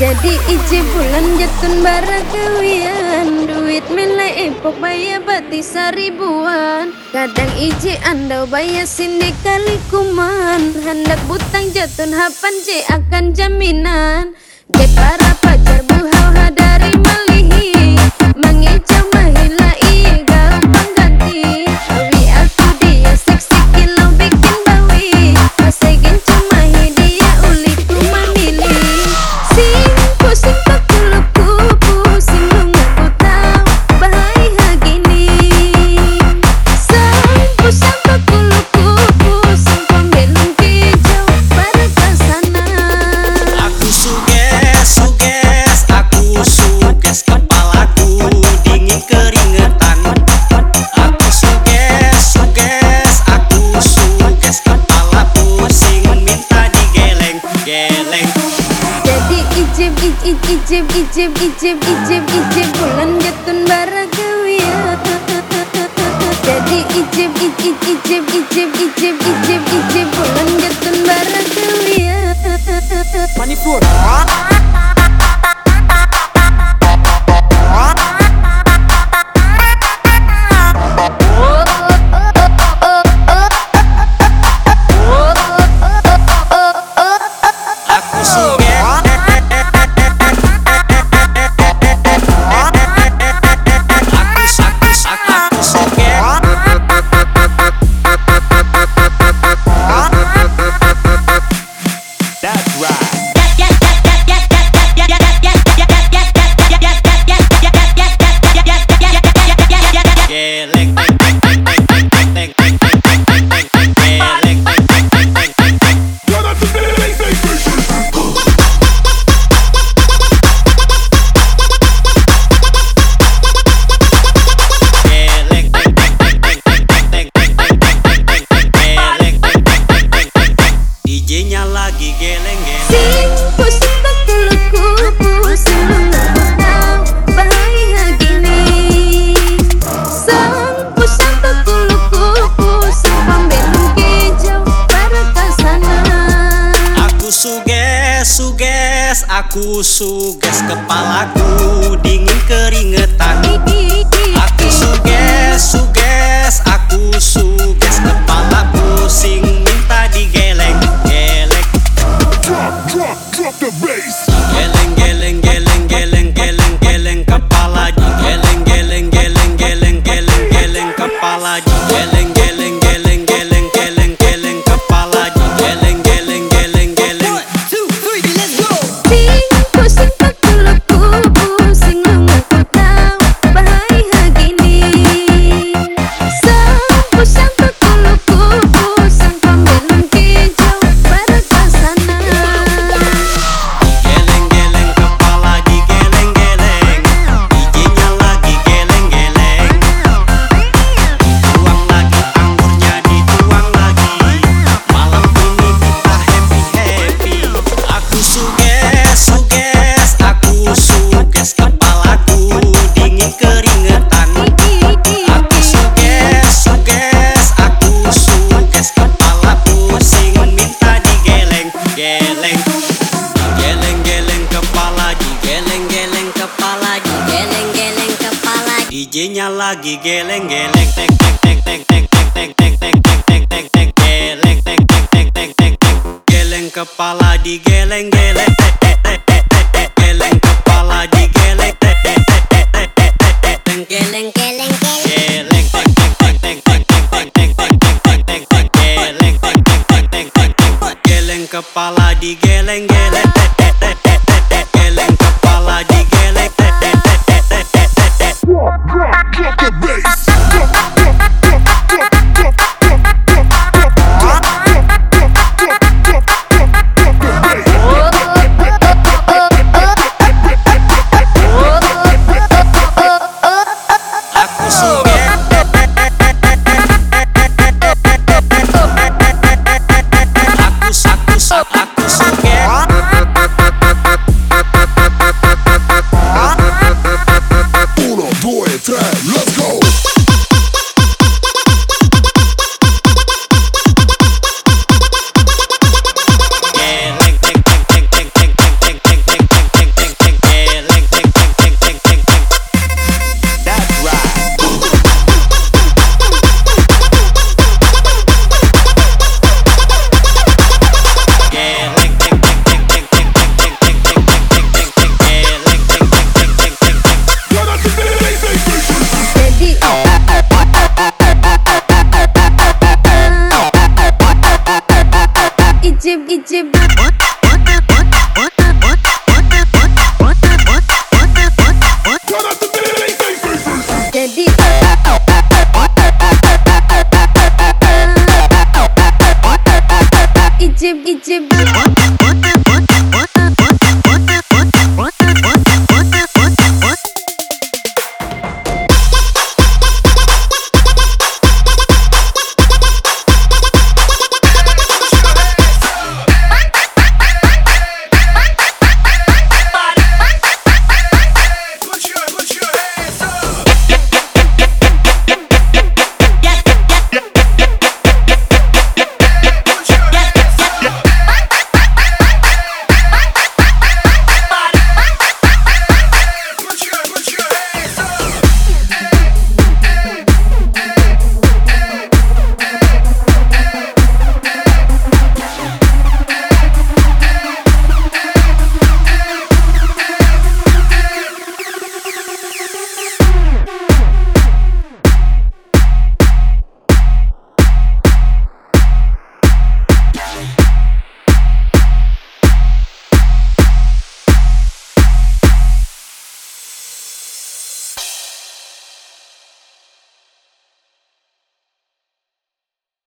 Jadi iji bulan jatun barakawian Duit mele epok bayar bati saribuan Kadang iji andau bayar sini kali kuman. Hendak butang jatun hapan je akan jaminan. De para pacar buhau hadari icip icip icip icip icip bulan getun baragewi jadi icip icip icip icip icip icip icip bulan getun baragewi Money flow Aku suges kepalaku dingin keringetan. Aku suges, suges, aku suges kepalaku sing minta digeleng gelek Drop, Digelek lagi geleng geleng tek tek tek tek tek tek tek tek tek tek tek tek geleng tek tek tek tek tek tek geleng kepala digeleng geleng geleng kepala digeleng geleng geleng geleng geleng kepala digeleng Uno, due, tre, let's go!